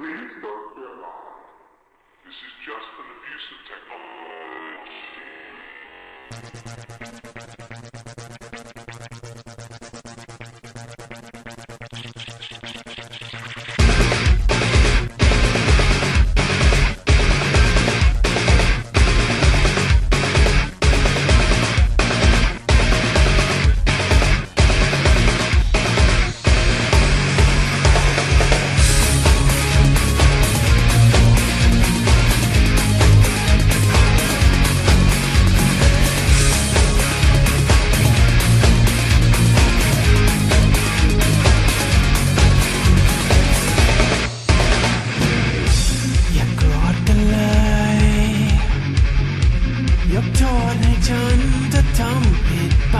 Please don't be alarmed. This is just an abuse of technology. ทำผิดไป